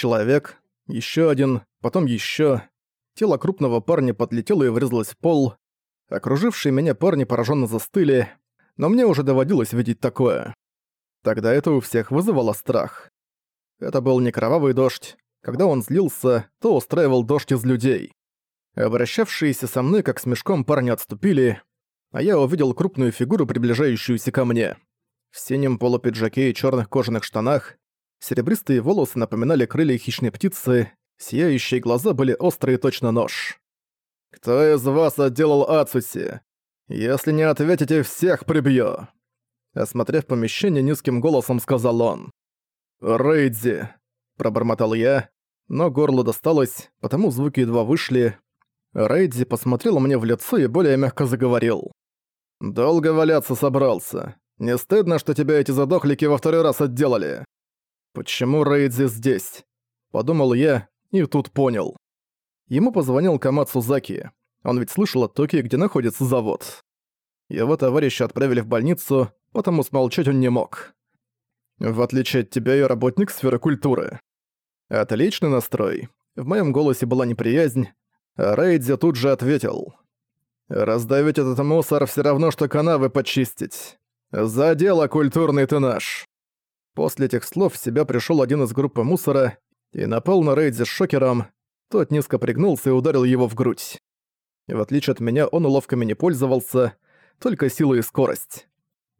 Человек, еще один, потом еще. Тело крупного парня подлетело и врезалось в пол. Окружившие меня парни пораженно застыли, но мне уже доводилось видеть такое. Тогда это у всех вызывало страх. Это был не кровавый дождь. Когда он злился, то устраивал дождь из людей. Обращавшиеся со мной как с мешком парни отступили, а я увидел крупную фигуру, приближающуюся ко мне. В синем полупиджаке и черных кожаных штанах серебристые волосы напоминали крылья хищной птицы, сияющие глаза были острые точно нож. «Кто из вас отделал Ацуси? Если не ответите, всех прибью!» Осмотрев помещение, низким голосом сказал он. «Рейдзи!» – пробормотал я, но горло досталось, потому звуки едва вышли. Рейдзи посмотрел мне в лицо и более мягко заговорил. «Долго валяться собрался. Не стыдно, что тебя эти задохлики во второй раз отделали?» «Почему Рейдзи здесь?» Подумал я и тут понял. Ему позвонил Камацу Заки. Он ведь слышал от Токи, где находится завод. Его товарища отправили в больницу, потому смолчать он не мог. В отличие от тебя, я работник сферы культуры. Отличный настрой. В моем голосе была неприязнь, а Рейдзи тут же ответил. «Раздавить этот мусор все равно, что канавы почистить. За дело, культурный ты наш!» После этих слов в себя пришел один из группы мусора и напал на Рейдзи с шокером. Тот низко пригнулся и ударил его в грудь. В отличие от меня, он уловками не пользовался, только сила и скорость.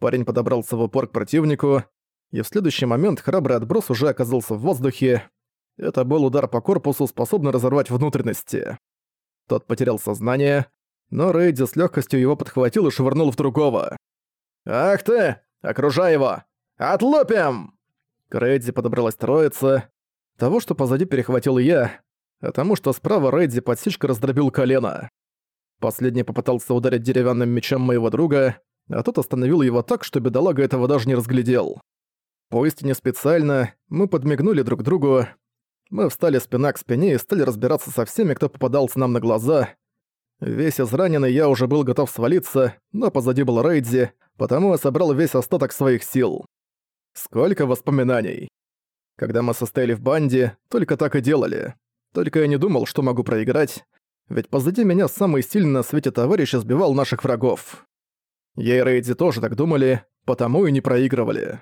Парень подобрался в упор к противнику, и в следующий момент храбрый отброс уже оказался в воздухе. Это был удар по корпусу, способный разорвать внутренности. Тот потерял сознание, но Рейди с легкостью его подхватил и швырнул в другого. «Ах ты! Окружай его! Отлупим!» К Рейди подобралась троица. Того, что позади перехватил я, а тому, что справа Рейди подсечка раздробил колено. Последний попытался ударить деревянным мечом моего друга, а тот остановил его так, что бедолага этого даже не разглядел. Поистине специально мы подмигнули друг другу. Мы встали спина к спине и стали разбираться со всеми, кто попадался нам на глаза. Весь израненный я уже был готов свалиться, но позади был Рейдзи, потому я собрал весь остаток своих сил. Сколько воспоминаний. Когда мы состояли в банде, только так и делали. Только я не думал, что могу проиграть, ведь позади меня самый сильный на свете товарищ сбивал наших врагов. Я и Рейдзи тоже так думали, потому и не проигрывали.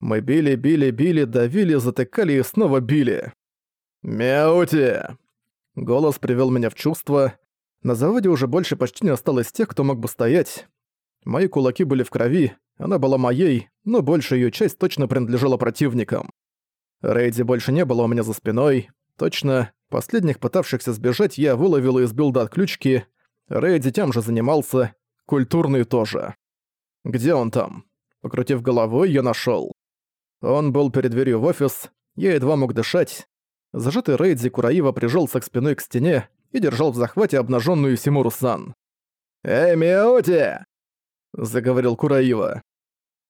Мы били, били, били, давили, затыкали и снова били. «Мяути!» Голос привел меня в чувство. На заводе уже больше почти не осталось тех, кто мог бы стоять. Мои кулаки были в крови, она была моей, но большая ее часть точно принадлежала противникам. Рейди больше не было у меня за спиной. Точно, последних пытавшихся сбежать я выловил и сбил до отключки. Рейди тем же занимался, культурный тоже. Где он там? Покрутив головой, я нашел. Он был перед дверью в офис, я едва мог дышать. Зажатый Рейдзи Кураива прижался к спиной к стене и держал в захвате обнаженную Симуру-сан. «Эй, Миоти!» — заговорил Кураива.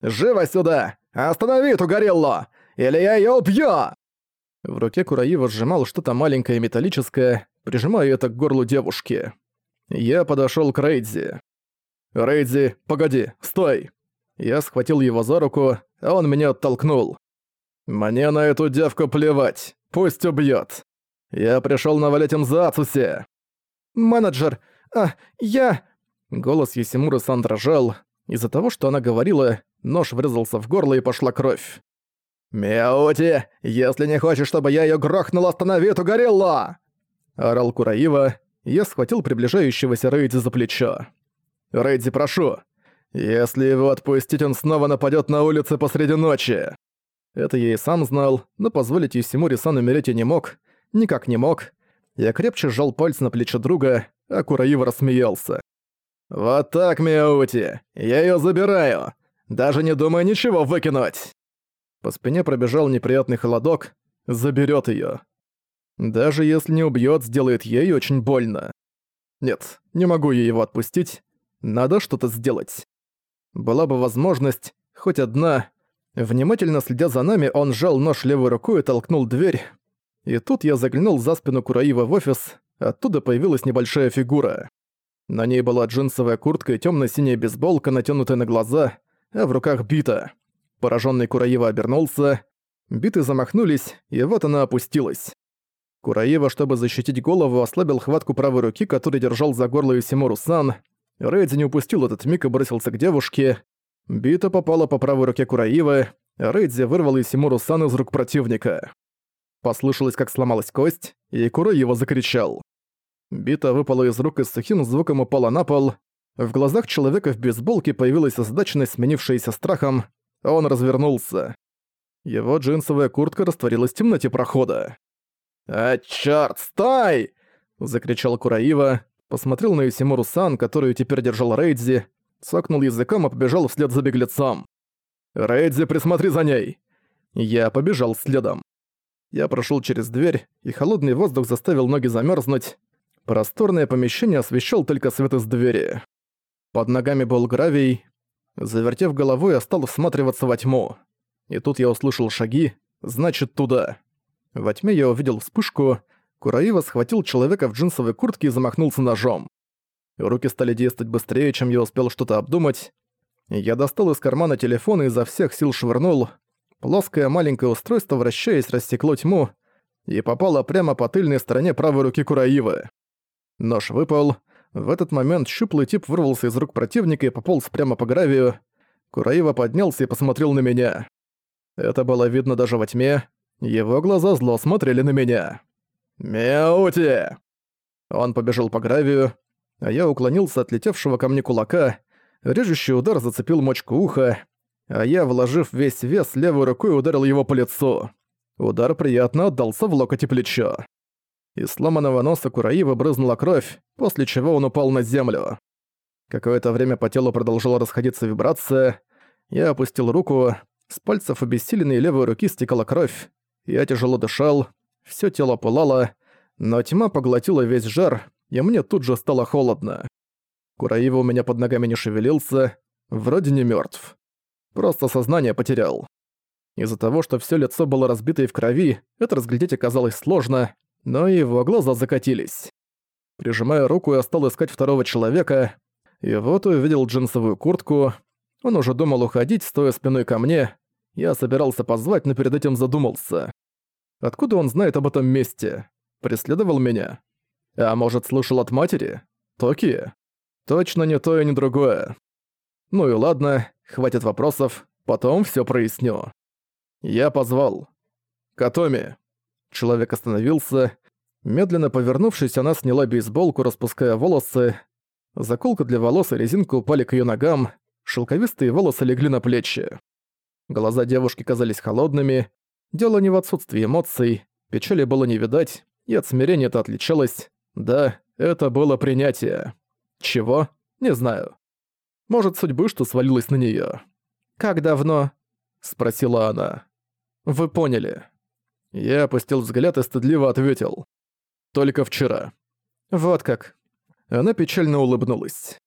«Живо сюда! Останови эту гориллу! Или я её убью!» В руке Кураива сжимал что-то маленькое металлическое, прижимая это к горлу девушки. Я подошёл к Рейдзи. «Рейдзи, погоди, стой!» Я схватил его за руку, а он меня оттолкнул. «Мне на эту девку плевать, пусть убьет. Я пришел навалять им за Ацуси!» «Менеджер, а, я...» Голос Есимуры Сан дрожал. Из-за того, что она говорила, нож врезался в горло и пошла кровь. «Мяути, если не хочешь, чтобы я её грохнул, останови эту гориллу!» Орал Кураива, я схватил приближающегося Рейди за плечо. «Рейди, прошу, если его отпустить, он снова нападет на улице посреди ночи. Это я и сам знал, но позволить Юсимури Сан умереть я не мог. Никак не мог. Я крепче сжал пальцы на плечо друга, а Кураива рассмеялся. «Вот так, Миаути! Я её забираю! Даже не думая ничего выкинуть!» По спине пробежал неприятный холодок. Заберёт её. Даже если не убьёт, сделает ей очень больно. Нет, не могу я его отпустить. Надо что-то сделать. Была бы возможность, хоть одна. Внимательно следя за нами, он сжал нож левой рукой и толкнул дверь. И тут я заглянул за спину Кураива в офис, оттуда появилась небольшая фигура. На ней была джинсовая куртка и тёмно-синяя бейсболка, натянутая на глаза, а в руках бита. Поражённый Кураива обернулся. Биты замахнулись, и вот она опустилась. Кураева, чтобы защитить голову, ослабил хватку правой руки, который держал за горло Юсимору-сан. Рейдзи не упустил этот миг и бросился к девушке. Бита попала по правой руке Кураивы, а Рейдзи вырвал Юсимору-сан из рук противника. Послышалось, как сломалась кость, и Кураева закричал. Бита выпала из рук и с сухим звуком упала на пол. В глазах человека в бейсболке появилась озадаченность, сменившаяся страхом. Он развернулся. Его джинсовая куртка растворилась в темноте прохода. «А чёрт, стой!» — закричал Кураива, посмотрел на Исимуру-сан, которую теперь держал Рейдзи, цокнул языком и побежал вслед за беглецом. «Рейдзи, присмотри за ней!» Я побежал следом. Я прошел через дверь, и холодный воздух заставил ноги замерзнуть. Просторное помещение освещал только свет из двери. Под ногами был гравий. Завертев головой, я стал всматриваться во тьму. И тут я услышал шаги, значит, туда. Во тьме я увидел вспышку. Кураива схватил человека в джинсовой куртке и замахнулся ножом. Руки стали действовать быстрее, чем я успел что-то обдумать. Я достал из кармана телефон и изо всех сил швырнул. Плоское маленькое устройство, вращаясь, растекло тьму и попало прямо по тыльной стороне правой руки Кураивы. Нож выпал. В этот момент щуплый тип вырвался из рук противника и пополз прямо по гравию. Кураива поднялся и посмотрел на меня. Это было видно даже во тьме. Его глаза зло смотрели на меня. «Мяути!» Он побежал по гравию, а я уклонился от летевшего ко мне кулака. Режущий удар зацепил мочку уха, а я, вложив весь вес, левой рукой ударил его по лицу. Удар приятно отдался в локоть и плечо. Из сломанного носа Кураивы брызнула кровь, после чего он упал на землю. Какое-то время по телу продолжала расходиться вибрация. Я опустил руку, с пальцев обессиленной левой руки стекала кровь. Я тяжело дышал, все тело пылало, но тьма поглотила весь жар, и мне тут же стало холодно. Кураива у меня под ногами не шевелился, вроде не мертв. Просто сознание потерял. Из-за того, что все лицо было разбито и в крови, это разглядеть оказалось сложно, но его глаза закатились. Прижимая руку, я стал искать второго человека, и вот увидел джинсовую куртку. Он уже думал уходить, стоя спиной ко мне. Я собирался позвать, но перед этим задумался. Откуда он знает об этом месте? Преследовал меня? А может, слушал от матери? Токи? Точно не то и не другое. Ну и ладно, хватит вопросов, потом все проясню. Я позвал. «Катоми». Человек остановился. Медленно повернувшись, она сняла бейсболку, распуская волосы. Заколка для волос и резинка упали к ее ногам, шелковистые волосы легли на плечи. Глаза девушки казались холодными. Дело не в отсутствии эмоций, печали было не видать, и от смирения это отличалось. Да, это было принятие. Чего? Не знаю. Может, судьбы, что свалилась на неё. «Как давно?» — спросила она. «Вы поняли». Я опустил взгляд и стыдливо ответил. «Только вчера». «Вот как». Она печально улыбнулась.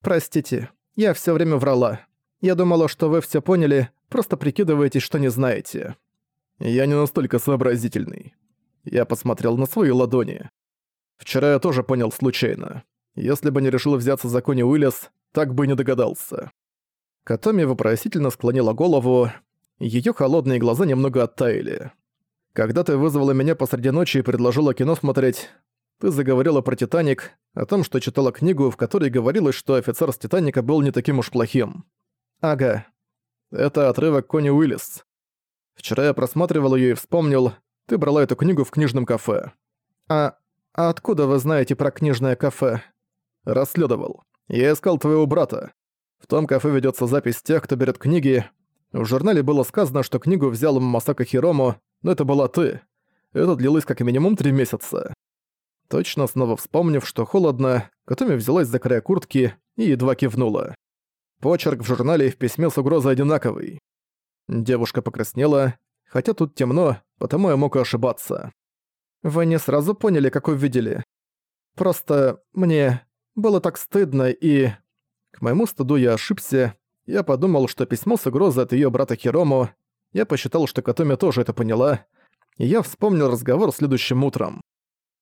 «Простите, я всё время врала. Я думала, что вы всё поняли, просто прикидываетесь, что не знаете». «Я не настолько сообразительный». Я посмотрел на свои ладони. Вчера я тоже понял случайно. Если бы не решил взяться за Кони Уиллис, так бы не догадался. Катоми вопросительно склонила голову, её холодные глаза немного оттаяли. Когда ты вызвала меня посреди ночи и предложила кино смотреть, ты заговорила про «Титаник», о том, что читала книгу, в которой говорилось, что офицер с «Титаника» был не таким уж плохим. Ага. Это отрывок Кони Уиллис. Вчера я просматривал её и вспомнил, ты брала эту книгу в книжном кафе. А, а откуда вы знаете про книжное кафе? Расследовал. Я искал твоего брата. В том кафе ведется запись тех, кто берет книги. В журнале было сказано, что книгу взял Масака Хирому, но это была ты. Это длилось как минимум три месяца. Точно снова вспомнив, что холодно, Катоми взялась за край куртки и едва кивнула. Почерк в журнале и в письме с угрозой одинаковый. Девушка покраснела, хотя тут темно, потому я мог ошибаться. «Вы не сразу поняли, как увидели. Просто мне было так стыдно и...» К моему стыду я ошибся. Я подумал, что письмо с угрозой от её брата Хирому. Я посчитал, что Катоми тоже это поняла. И я вспомнил разговор следующим утром.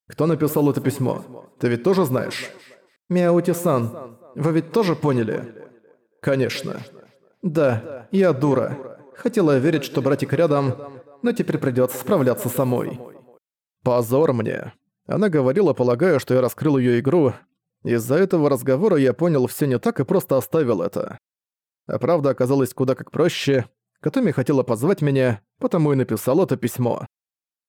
«Кто написал это письмо? Ты ведь тоже знаешь?» «Мяути-сан, вы ведь тоже поняли?» «Конечно». «Да, я дура. Хотела верить, что братик рядом, но теперь придётся справляться самой. Позор мне. Она говорила, полагая, что я раскрыл её игру. Из-за этого разговора я понял всё не так и просто оставил это. А правда оказалась куда как проще. Катоми хотела позвать меня, потому и написал это письмо.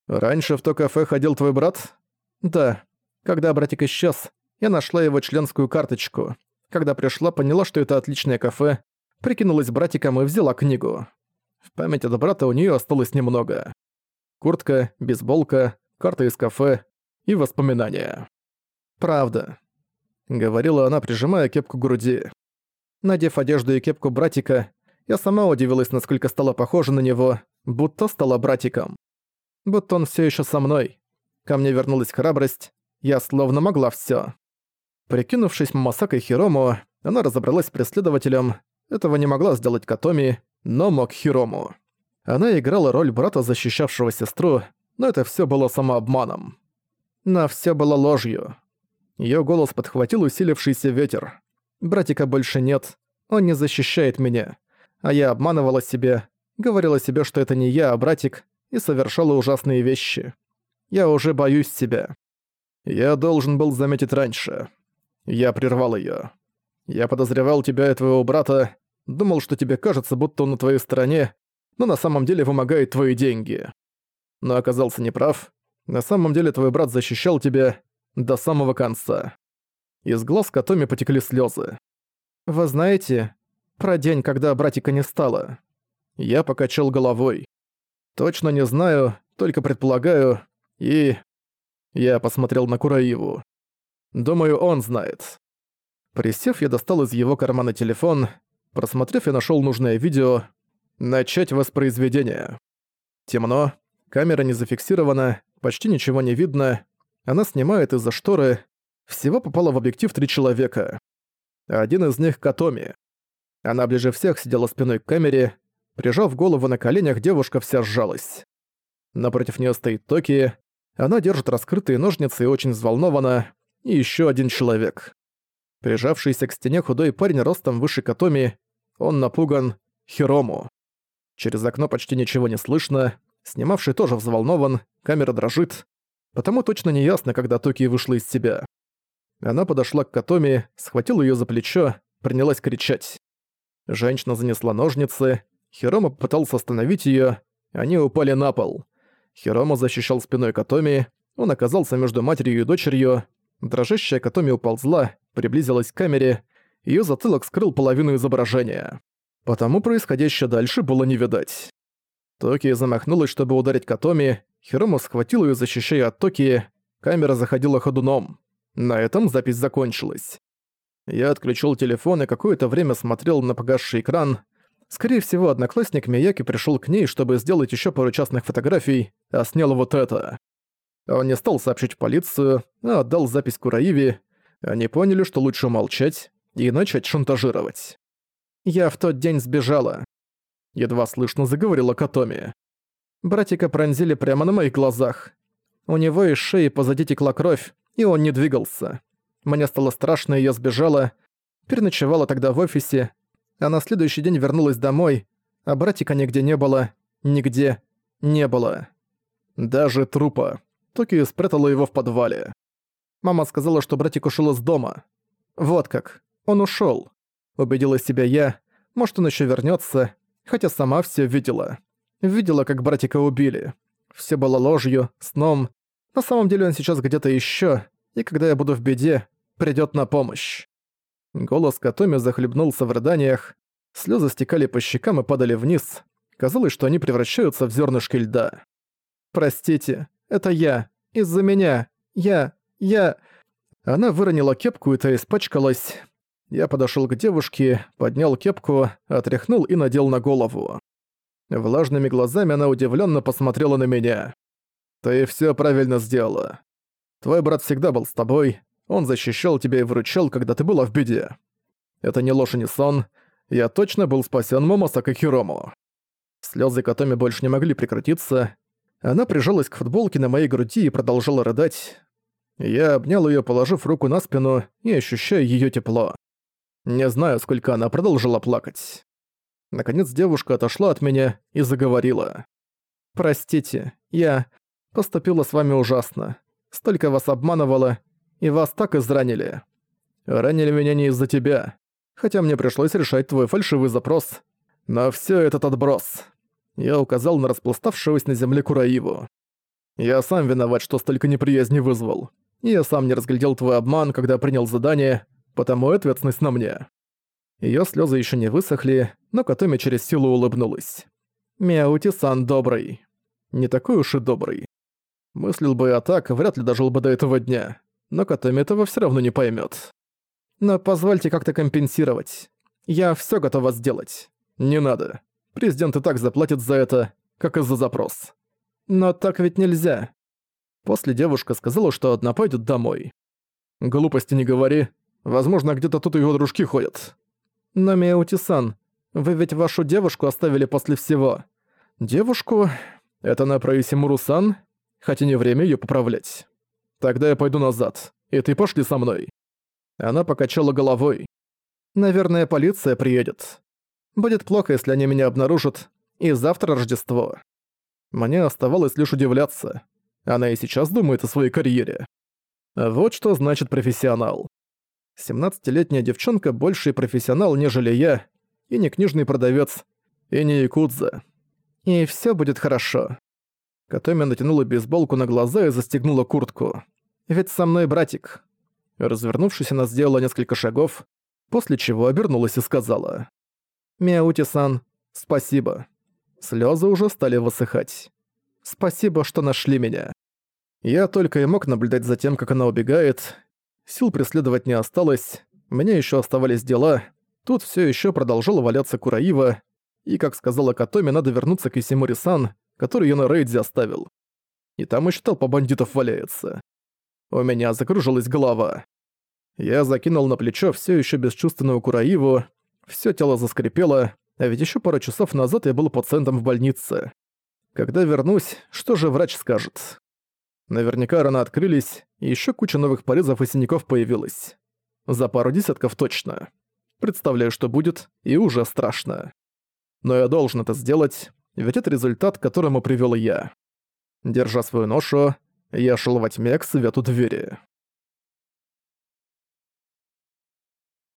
«Раньше в то кафе ходил твой брат?» «Да. Когда братик исчез, я нашла его членскую карточку. Когда пришла, поняла, что это отличное кафе, прикинулась братиком и взяла книгу. В память от брата у нее осталось немного. Куртка, бейсболка, карта из кафе и воспоминания. «Правда», — говорила она, прижимая кепку к груди. Надев одежду и кепку братика, я сама удивилась, насколько стала похожа на него, будто стала братиком. Будто он все еще со мной. Ко мне вернулась храбрость, я словно могла все. Прикинувшись Мамасакой Хирому, она разобралась с преследователем. Этого не могла сделать Катоми, но мог Хирому. Она играла роль брата, защищавшего сестру, но это все было самообманом. На все было ложью. Ее голос подхватил усилившийся ветер. Братика больше нет, он не защищает меня. А я обманывала себя, говорила себе, что это не я, а братик, и совершала ужасные вещи. Я уже боюсь себя. Я должен был заметить раньше. Я прервал её. Я подозревал тебя и твоего брата, думал, что тебе кажется, будто он на твоей стороне, но на самом деле вымогает твои деньги. Но оказался неправ. На самом деле твой брат защищал тебя до самого конца. Из глаз Катоми потекли слезы. «Вы знаете, про день, когда братика не стало?» Я покачал головой. «Точно не знаю, только предполагаю, и...» Я посмотрел на Кураиву. Думаю, он знает. Присев, я достал из его кармана телефон. Просмотрев, я нашел нужное видео. Начать воспроизведение. Темно, камера не зафиксирована, почти ничего не видно. Она снимает из-за шторы. Всего попало в объектив три человека. Один из них — Катоми. Она ближе всех сидела спиной к камере. Прижав голову на коленях, девушка вся сжалась. Напротив нее стоит Токи. Она держит раскрытые ножницы и очень взволнована и еще один человек. Прижавшийся к стене худой парень ростом выше Катоми, он напуган Хирому. Через окно почти ничего не слышно, снимавший тоже взволнован, камера дрожит, потому точно не ясно, когда Токи вышла из себя. Она подошла к Катоми, схватила ее за плечо, принялась кричать. Женщина занесла ножницы, Хирома попытался остановить ее, они упали на пол. Хирома защищал спиной Катоми, он оказался между матерью и дочерью, Дрожащая Катоми уползла, приблизилась к камере, её затылок скрыл половину изображения. Потому происходящее дальше было не видать. Токи замахнулась, чтобы ударить Катоми, Хирому схватил её, защищая от Токи, камера заходила ходуном. На этом запись закончилась. Я отключил телефон и какое-то время смотрел на погасший экран. Скорее всего, одноклассник Мияки пришёл к ней, чтобы сделать ещё пару частных фотографий, а снял вот это. Он не стал сообщить в полицию, а отдал запись Кураиве. Они поняли, что лучше молчать и начать шантажировать. «Я в тот день сбежала», — едва слышно заговорила Катоми. Братика пронзили прямо на моих глазах. У него из шеи позади текла кровь, и он не двигался. Мне стало страшно, я сбежала. Переночевала тогда в офисе, а на следующий день вернулась домой, а братика нигде не было, нигде не было. Даже трупа. Токи спрятала его в подвале. Мама сказала, что братик ушел из дома. Вот как. Он ушел. Убедила себя я. Может, он еще вернется, хотя сама все видела. Видела, как братика убили. Все было ложью, сном. На самом деле он сейчас где-то еще, и когда я буду в беде, придет на помощь. Голос Катоми захлебнулся в рыданиях, слезы стекали по щекам и падали вниз. Казалось, что они превращаются в зернышки льда. «Простите, это я. Из-за меня. Я... Я...» Она выронила кепку, и та испачкалась. Я подошёл к девушке, поднял кепку, отряхнул и надел на голову. Влажными глазами она удивлённо посмотрела на меня. «Ты всё правильно сделала. Твой брат всегда был с тобой, он защищал тебя и выручал, когда ты была в беде. Это не ложь и не сон. Я точно был спасён Момосака Хирому». Слёзы Катоми больше не могли прекратиться, она прижалась к футболке на моей груди и продолжала рыдать. Я обнял её, положив руку на спину и ощущая её тепло. Не знаю, сколько она продолжила плакать. Наконец девушка отошла от меня и заговорила. Простите, я поступила с вами ужасно. Столько вас обманывала, и вас так изранили. Ранили меня не из-за тебя, хотя мне пришлось решать твой фальшивый запрос. Но все этот отброс. Я указал на распластавшегося на земле Кураиву. Я сам виноват, что столько неприязни вызвал. Я сам не разглядел твой обман, когда принял задание, потому ответственность на мне. Её слёзы ещё не высохли, но Катоми через силу улыбнулась. Мяути-сан добрый. Не такой уж и добрый. Мыслил бы я так, вряд ли дожил бы до этого дня. Но Катоми этого всё равно не поймёт. Но позвольте как-то компенсировать. Я всё готова сделать. Не надо. Президент и так заплатит за это, как и за запрос. Но так ведь нельзя. После девушка сказала, что одна пойдет домой. Глупости не говори. Возможно, где-то тут его дружки ходят. Но Миаути-сан, вы ведь вашу девушку оставили после всего. Девушку? Это на про Исимуру-сан? Хотя не время ее поправлять. Тогда я пойду назад, и ты пошли со мной. Она покачала головой. Наверное, полиция приедет. Будет плохо, если они меня обнаружат, и завтра Рождество. Мне оставалось лишь удивляться. Она и сейчас думает о своей карьере. Вот что значит профессионал. 17-летняя девчонка больше профессионал, нежели я, и не книжный продавец, и не якудза. И все будет хорошо. Катоми натянула бейсболку на глаза и застегнула куртку. Ведь со мной братик. Развернувшись, она сделала несколько шагов, после чего обернулась и сказала. «Мяути-сан, спасибо». Слёзы уже стали высыхать. «Спасибо, что нашли меня». Я только и мог наблюдать за тем, как она убегает. Сил преследовать не осталось, у меня ещё оставались дела. Тут всё ещё продолжала валяться Кураива, и, как сказала Катоми, надо вернуться к Исимури-сан, который её на рейде оставил. И там ещё толпа бандитов валяется. У меня закружилась голова. Я закинул на плечо всё ещё бесчувственную Кураиву, всё тело заскрипело, а ведь ещё пару часов назад я был пациентом в больнице. Когда вернусь, что же врач скажет? Наверняка раны открылись, и ещё куча новых порезов и синяков появилась. За пару десятков точно. Представляю, что будет, и уже страшно. Но я должен это сделать, ведь это результат, к которому привёл я. Держа свою ношу, я шел во тьме к свету двери.